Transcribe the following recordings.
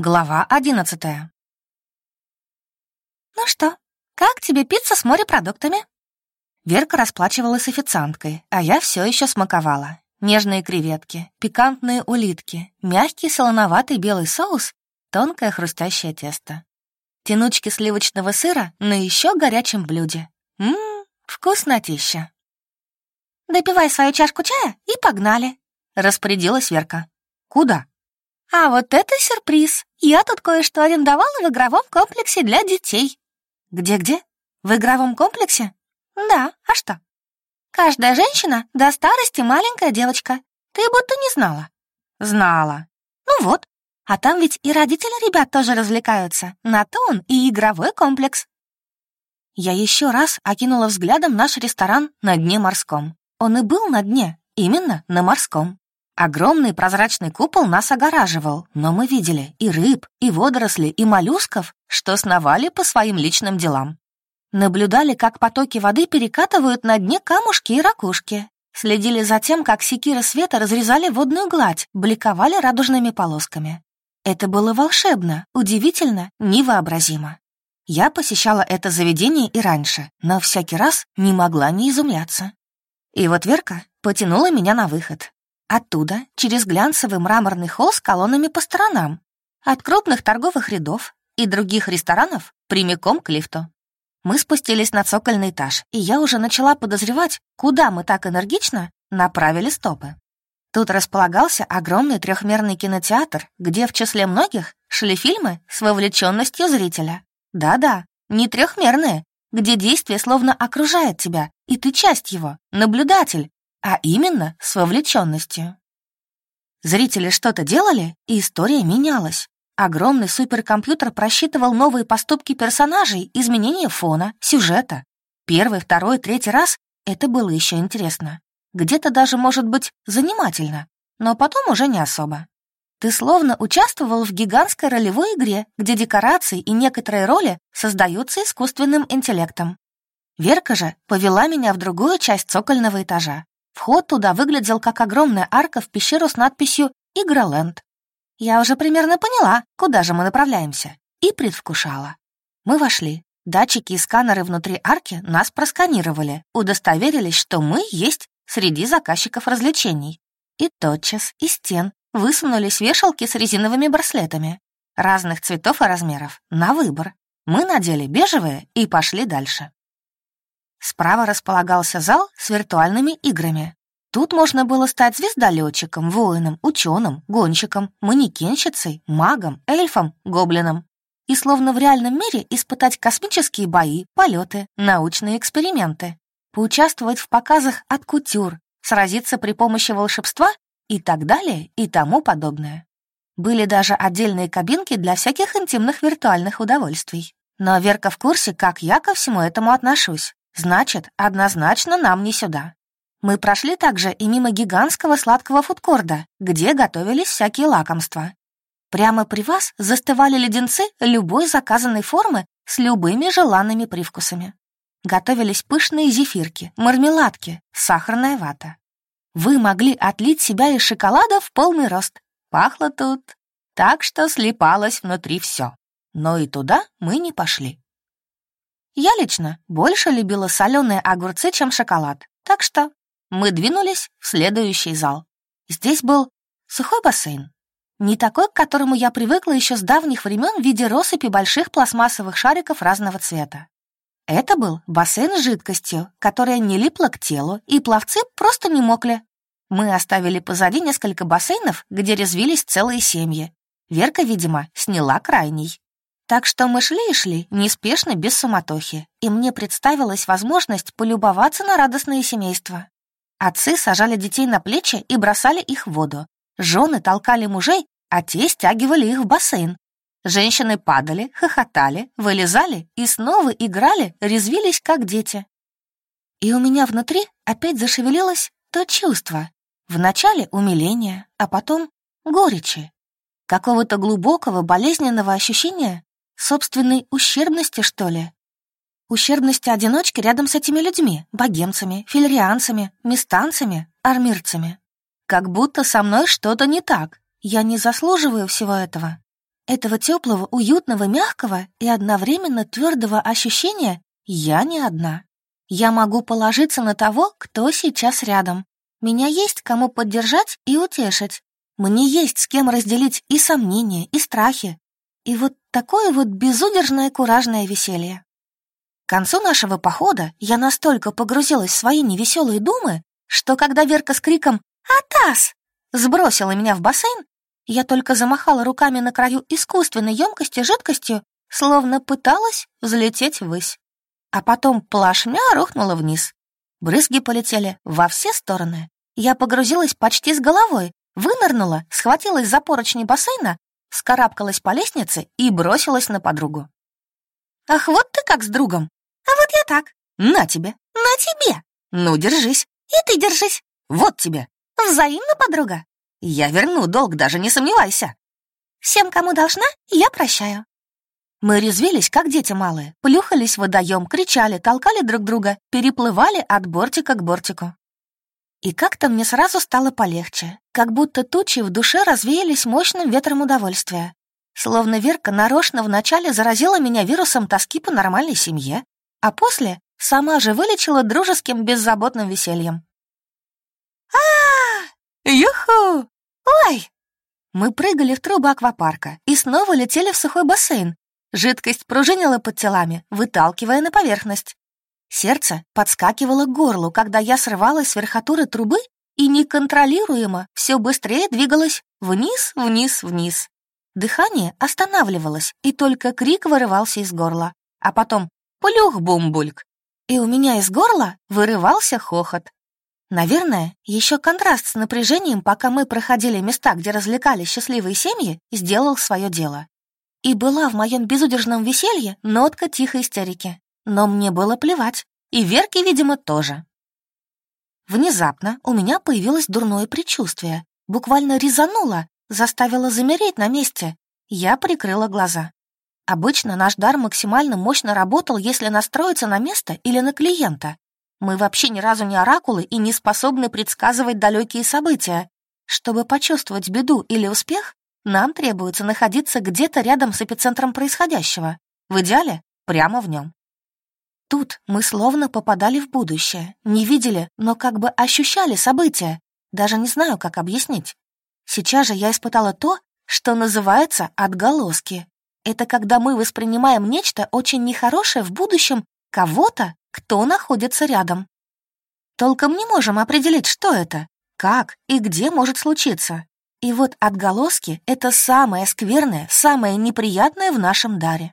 Глава одиннадцатая. «Ну что, как тебе пицца с морепродуктами?» Верка расплачивалась официанткой, а я все еще смаковала. Нежные креветки, пикантные улитки, мягкий солоноватый белый соус, тонкое хрустящее тесто. Тянучки сливочного сыра на еще горячем блюде. Ммм, вкуснотища. «Допивай свою чашку чая и погнали», — распорядилась Верка. «Куда?» «А вот это сюрприз! Я тут кое-что арендовала в игровом комплексе для детей». «Где-где? В игровом комплексе?» «Да, а что?» «Каждая женщина до старости маленькая девочка. Ты будто не знала». «Знала». «Ну вот. А там ведь и родители ребят тоже развлекаются. На то он и игровой комплекс». Я еще раз окинула взглядом наш ресторан на дне морском. Он и был на дне, именно на морском. Огромный прозрачный купол нас огораживал, но мы видели и рыб, и водорослей, и моллюсков, что сновали по своим личным делам. Наблюдали, как потоки воды перекатывают на дне камушки и ракушки. Следили за тем, как секиры света разрезали водную гладь, бликовали радужными полосками. Это было волшебно, удивительно, невообразимо. Я посещала это заведение и раньше, но всякий раз не могла не изумляться. И вот Верка потянула меня на выход, Оттуда, через глянцевый мраморный холл с колоннами по сторонам, от крупных торговых рядов и других ресторанов прямиком к лифту. Мы спустились на цокольный этаж, и я уже начала подозревать, куда мы так энергично направили стопы. Тут располагался огромный трехмерный кинотеатр, где в числе многих шли фильмы с вовлеченностью зрителя. Да-да, не трехмерные, где действие словно окружает тебя, и ты часть его, наблюдатель, а именно с вовлеченностью. Зрители что-то делали, и история менялась. Огромный суперкомпьютер просчитывал новые поступки персонажей, изменения фона, сюжета. Первый, второй, третий раз это было еще интересно. Где-то даже, может быть, занимательно, но потом уже не особо. Ты словно участвовал в гигантской ролевой игре, где декорации и некоторые роли создаются искусственным интеллектом. Верка же повела меня в другую часть цокольного этажа, Вход туда выглядел как огромная арка в пещеру с надписью «Игроленд». Я уже примерно поняла, куда же мы направляемся, и предвкушала. Мы вошли. Датчики и сканеры внутри арки нас просканировали, удостоверились, что мы есть среди заказчиков развлечений. И тотчас из стен высунулись вешалки с резиновыми браслетами. Разных цветов и размеров, на выбор. Мы надели бежевые и пошли дальше. Справа располагался зал с виртуальными играми. Тут можно было стать звездолетчиком, воином, ученым, гонщиком, манекенщицей, магом, эльфом, гоблином. И словно в реальном мире испытать космические бои, полеты, научные эксперименты, поучаствовать в показах от кутюр, сразиться при помощи волшебства и так далее и тому подобное. Были даже отдельные кабинки для всяких интимных виртуальных удовольствий. Но Верка в курсе, как я ко всему этому отношусь. Значит, однозначно нам не сюда. Мы прошли также и мимо гигантского сладкого фудкорда, где готовились всякие лакомства. Прямо при вас застывали леденцы любой заказанной формы с любыми желанными привкусами. Готовились пышные зефирки, мармеладки, сахарная вата. Вы могли отлить себя из шоколада в полный рост. Пахло тут так, что слипалось внутри все. Но и туда мы не пошли. Я лично больше любила соленые огурцы, чем шоколад, так что мы двинулись в следующий зал. Здесь был сухой бассейн. Не такой, к которому я привыкла еще с давних времен в виде россыпи больших пластмассовых шариков разного цвета. Это был бассейн с жидкостью, которая не липла к телу, и пловцы просто не мокли. Мы оставили позади несколько бассейнов, где резвились целые семьи. Верка, видимо, сняла крайний. Так что мы шли и шли, неспешно, без суматохи, и мне представилась возможность полюбоваться на радостное семейство. Отцы сажали детей на плечи и бросали их в воду. Жены толкали мужей, а те стягивали их в бассейн. Женщины падали, хохотали, вылезали и снова играли, резвились, как дети. И у меня внутри опять зашевелилось то чувство. Вначале умиление, а потом горечи. Какого-то глубокого болезненного ощущения, Собственной ущербности, что ли? Ущербности одиночки рядом с этими людьми, богемцами, филерианцами, местанцами, армирцами. Как будто со мной что-то не так. Я не заслуживаю всего этого. этого теплого, уютного, мягкого и одновременно твердого ощущения я не одна. Я могу положиться на того, кто сейчас рядом. Меня есть кому поддержать и утешить. Мне есть с кем разделить и сомнения, и страхи. И вот такое вот безудержное куражное веселье. К концу нашего похода я настолько погрузилась в свои невеселые думы, что когда Верка с криком «Атас!» сбросила меня в бассейн, я только замахала руками на краю искусственной емкости жидкостью, словно пыталась взлететь ввысь. А потом плашмя рухнула вниз. Брызги полетели во все стороны. Я погрузилась почти с головой, вынырнула, схватилась за поручни бассейна, скарабкалась по лестнице и бросилась на подругу. «Ах, вот ты как с другом! А вот я так! На тебе! На тебе! Ну, держись! И ты держись! Вот тебе! Взаимно, подруга! Я верну долг, даже не сомневайся!» «Всем, кому должна, я прощаю!» Мы резвились, как дети малые, плюхались в водоем, кричали, толкали друг друга, переплывали от бортика к бортику. И как-то мне сразу стало полегче, как будто тучи в душе развеялись мощным ветром удовольствия. Словно Верка нарочно вначале заразила меня вирусом тоски по нормальной семье, а после сама же вылечила дружеским беззаботным весельем. а Юху! Ой! Мы прыгали в трубы аквапарка и снова летели в сухой бассейн. Жидкость пружинила под телами, выталкивая на поверхность. Сердце подскакивало к горлу, когда я срывалась с верхотуры трубы и неконтролируемо все быстрее двигалось вниз, вниз, вниз. Дыхание останавливалось, и только крик вырывался из горла. А потом плюх-бум-бульк. И у меня из горла вырывался хохот. Наверное, еще контраст с напряжением, пока мы проходили места, где развлекались счастливые семьи, сделал свое дело. И была в моем безудержном веселье нотка тихой истерики. Но мне было плевать, и Верке, видимо, тоже. Внезапно у меня появилось дурное предчувствие. Буквально резануло, заставило замереть на месте. Я прикрыла глаза. Обычно наш дар максимально мощно работал, если настроиться на место или на клиента. Мы вообще ни разу не оракулы и не способны предсказывать далекие события. Чтобы почувствовать беду или успех, нам требуется находиться где-то рядом с эпицентром происходящего. В идеале, прямо в нем. Тут мы словно попадали в будущее, не видели, но как бы ощущали события. Даже не знаю, как объяснить. Сейчас же я испытала то, что называется отголоски. Это когда мы воспринимаем нечто очень нехорошее в будущем кого-то, кто находится рядом. Толком не можем определить, что это, как и где может случиться. И вот отголоски — это самое скверное, самое неприятное в нашем даре.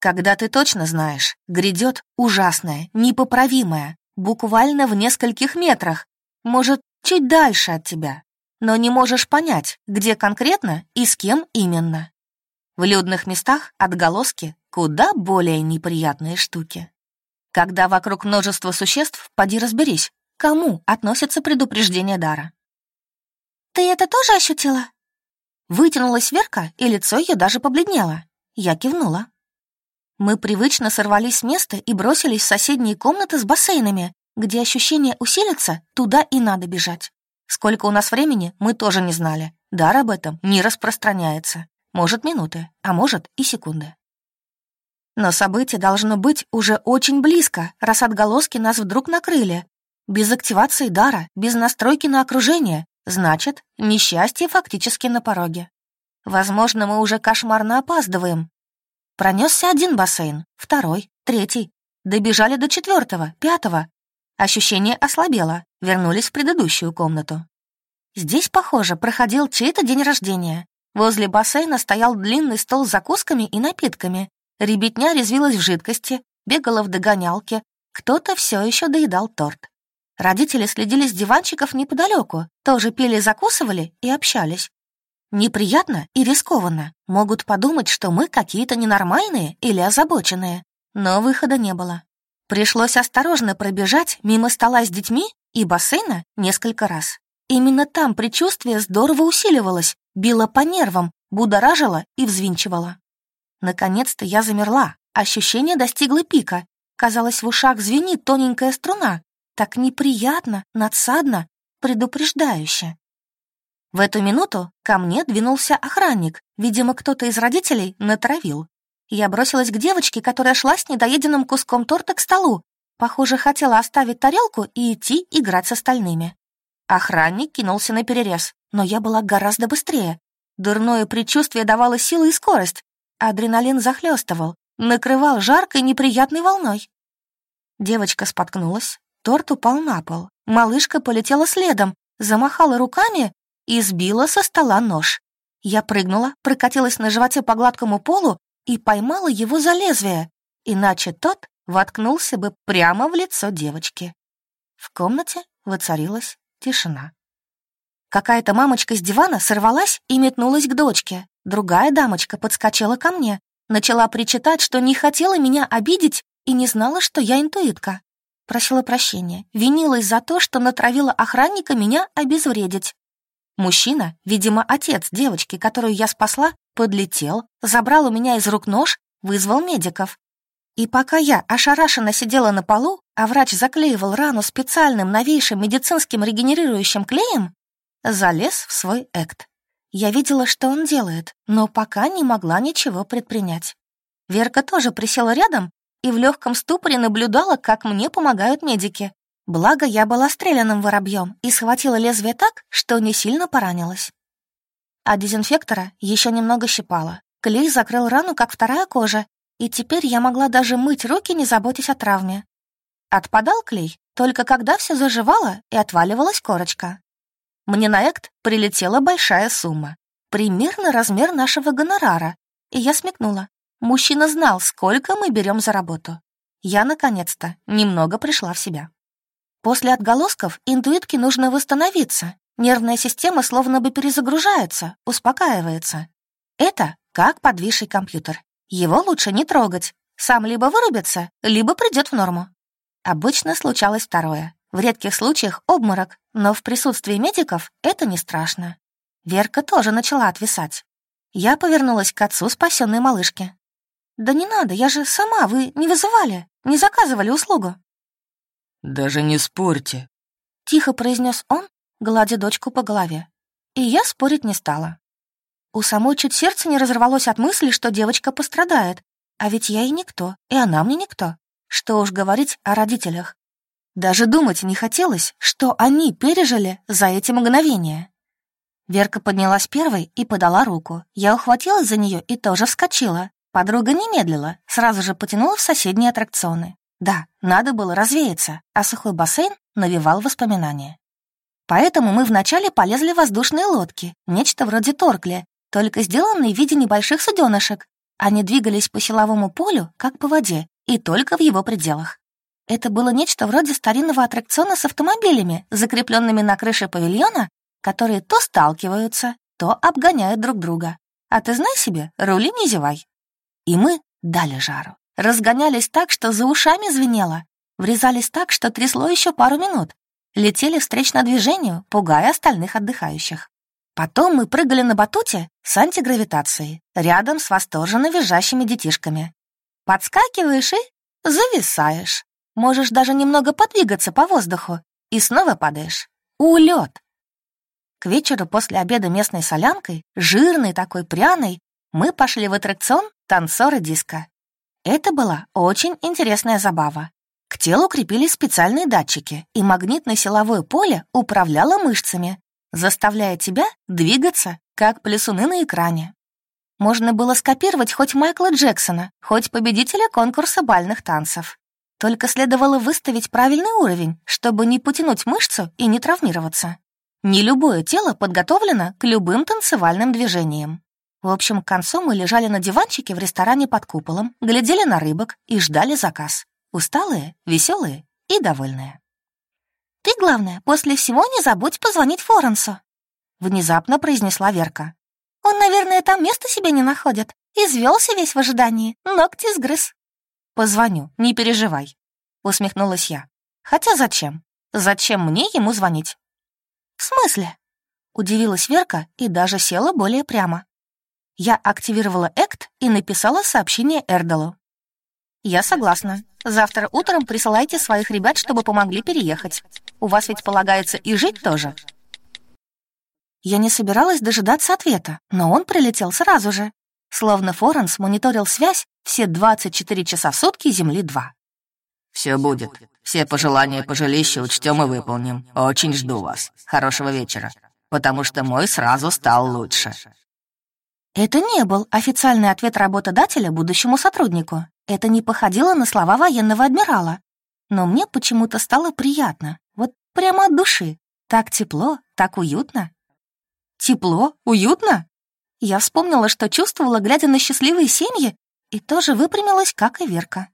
Когда ты точно знаешь, грядет ужасное, непоправимое, буквально в нескольких метрах, может, чуть дальше от тебя, но не можешь понять, где конкретно и с кем именно. В людных местах отголоски куда более неприятные штуки. Когда вокруг множество существ, поди разберись, кому относится предупреждение дара. «Ты это тоже ощутила?» Вытянулась Верка, и лицо ее даже побледнело. Я кивнула. Мы привычно сорвались с места и бросились в соседние комнаты с бассейнами, где ощущение усилится, туда и надо бежать. Сколько у нас времени, мы тоже не знали. Дар об этом не распространяется. Может, минуты, а может и секунды. Но событие должно быть уже очень близко, раз отголоски нас вдруг накрыли. Без активации дара, без настройки на окружение, значит, несчастье фактически на пороге. Возможно, мы уже кошмарно опаздываем, Пронесся один бассейн, второй, третий. Добежали до четвертого, пятого. Ощущение ослабело, вернулись в предыдущую комнату. Здесь, похоже, проходил чей-то день рождения. Возле бассейна стоял длинный стол с закусками и напитками. Ребятня резвилась в жидкости, бегала в догонялке. Кто-то все еще доедал торт. Родители следили с диванчиков неподалеку, тоже пили, закусывали и общались. Неприятно и рискованно. Могут подумать, что мы какие-то ненормальные или озабоченные. Но выхода не было. Пришлось осторожно пробежать мимо стола с детьми и бассейна несколько раз. Именно там предчувствие здорово усиливалось, било по нервам, будоражило и взвинчивало. Наконец-то я замерла, ощущение достигло пика. Казалось, в ушах звенит тоненькая струна. Так неприятно, надсадно, предупреждающе. В эту минуту ко мне двинулся охранник. Видимо, кто-то из родителей натравил. Я бросилась к девочке, которая шла с недоеденным куском торта к столу. Похоже, хотела оставить тарелку и идти играть с остальными. Охранник кинулся на перерез, но я была гораздо быстрее. Дурное предчувствие давало силу и скорость. Адреналин захлестывал, накрывал жаркой неприятной волной. Девочка споткнулась, торт упал на пол. Малышка полетела следом, замахала руками и сбила со стола нож. Я прыгнула, прокатилась на животе по гладкому полу и поймала его за лезвие, иначе тот воткнулся бы прямо в лицо девочки. В комнате воцарилась тишина. Какая-то мамочка с дивана сорвалась и метнулась к дочке. Другая дамочка подскочила ко мне, начала причитать, что не хотела меня обидеть и не знала, что я интуитка. Просила прощения, винилась за то, что натравила охранника меня обезвредить. Мужчина, видимо, отец девочки, которую я спасла, подлетел, забрал у меня из рук нож, вызвал медиков. И пока я ошарашенно сидела на полу, а врач заклеивал рану специальным новейшим медицинским регенерирующим клеем, залез в свой экт. Я видела, что он делает, но пока не могла ничего предпринять. Верка тоже присела рядом и в легком ступоре наблюдала, как мне помогают медики. Благо, я была стрелянным воробьем и схватила лезвие так, что не сильно поранилась. А дезинфектора еще немного щипала. Клей закрыл рану, как вторая кожа, и теперь я могла даже мыть руки, не заботясь о травме. Отпадал клей только когда все заживало и отваливалась корочка. Мне на экт прилетела большая сумма, примерно размер нашего гонорара, и я смекнула. Мужчина знал, сколько мы берем за работу. Я, наконец-то, немного пришла в себя. После отголосков интуитке нужно восстановиться. Нервная система словно бы перезагружается, успокаивается. Это как подвисший компьютер. Его лучше не трогать. Сам либо вырубится, либо придет в норму. Обычно случалось второе. В редких случаях обморок, но в присутствии медиков это не страшно. Верка тоже начала отвисать. Я повернулась к отцу спасенной малышки. «Да не надо, я же сама, вы не вызывали, не заказывали услугу». «Даже не спорьте», — тихо произнес он, гладя дочку по голове. И я спорить не стала. У самой чуть сердце не разорвалось от мысли, что девочка пострадает, а ведь я и никто, и она мне никто. Что уж говорить о родителях. Даже думать не хотелось, что они пережили за эти мгновения. Верка поднялась первой и подала руку. Я ухватилась за нее и тоже вскочила. Подруга не медлила, сразу же потянула в соседние аттракционы. Да, надо было развеяться, а сухой бассейн навевал воспоминания. Поэтому мы вначале полезли в воздушные лодки, нечто вроде торкли, только сделанные в виде небольших суденышек. Они двигались по силовому полю, как по воде, и только в его пределах. Это было нечто вроде старинного аттракциона с автомобилями, закрепленными на крыше павильона, которые то сталкиваются, то обгоняют друг друга. А ты знай себе, рули не зевай. И мы дали жару. Разгонялись так, что за ушами звенело. Врезались так, что трясло еще пару минут. Летели встречно движению, пугая остальных отдыхающих. Потом мы прыгали на батуте с антигравитацией, рядом с восторженно визжащими детишками. Подскакиваешь и зависаешь. Можешь даже немного подвигаться по воздуху и снова падаешь. Улет! К вечеру после обеда местной солянкой, жирной такой пряной, мы пошли в аттракцион «Танцоры диска». Это была очень интересная забава. К телу крепились специальные датчики, и магнитно-силовое поле управляло мышцами, заставляя тебя двигаться, как плясуны на экране. Можно было скопировать хоть Майкла Джексона, хоть победителя конкурса бальных танцев. Только следовало выставить правильный уровень, чтобы не потянуть мышцу и не травмироваться. Не любое тело подготовлено к любым танцевальным движениям. В общем, к концу мы лежали на диванчике в ресторане под куполом, глядели на рыбок и ждали заказ. Усталые, веселые и довольные. «Ты, главное, после всего не забудь позвонить Форенсу», — внезапно произнесла Верка. «Он, наверное, там места себе не находит. Извелся весь в ожидании, ногти сгрыз». «Позвоню, не переживай», — усмехнулась я. «Хотя зачем? Зачем мне ему звонить?» «В смысле?» — удивилась Верка и даже села более прямо. Я активировала Экт и написала сообщение Эрдалу. «Я согласна. Завтра утром присылайте своих ребят, чтобы помогли переехать. У вас ведь полагается и жить тоже». Я не собиралась дожидаться ответа, но он прилетел сразу же. Словно Форенс мониторил связь все 24 часа в сутки Земли-2. «Все будет. Все пожелания по жилищу учтем и выполним. Очень жду вас. Хорошего вечера. Потому что мой сразу стал лучше». Это не был официальный ответ работодателя будущему сотруднику. Это не походило на слова военного адмирала. Но мне почему-то стало приятно. Вот прямо от души. Так тепло, так уютно. Тепло, уютно? Я вспомнила, что чувствовала, глядя на счастливые семьи, и тоже выпрямилась, как и Верка.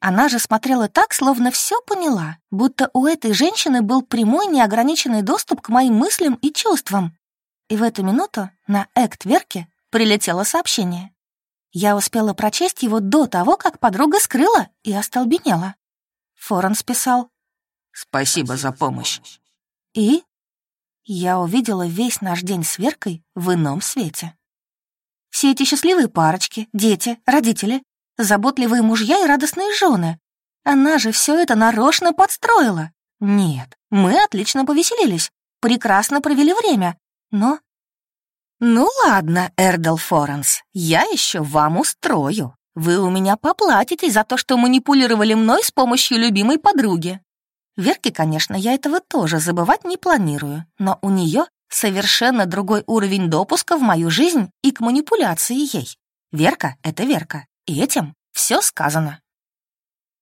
Она же смотрела так, словно все поняла, будто у этой женщины был прямой неограниченный доступ к моим мыслям и чувствам. И в эту минуту на экт Верки прилетело сообщение. Я успела прочесть его до того, как подруга скрыла и остолбенела. Форен списал. «Спасибо за помощь». И я увидела весь наш день с Веркой в ином свете. Все эти счастливые парочки, дети, родители заботливые мужья и радостные жены. Она же все это нарочно подстроила. Нет, мы отлично повеселились, прекрасно провели время, но... Ну ладно, Эрдел Форенс, я еще вам устрою. Вы у меня поплатитесь за то, что манипулировали мной с помощью любимой подруги. Верке, конечно, я этого тоже забывать не планирую, но у нее совершенно другой уровень допуска в мою жизнь и к манипуляции ей. Верка — это Верка, и этим все сказано.